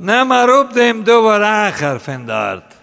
Nimm mal דעם dem Dover Acher von dort.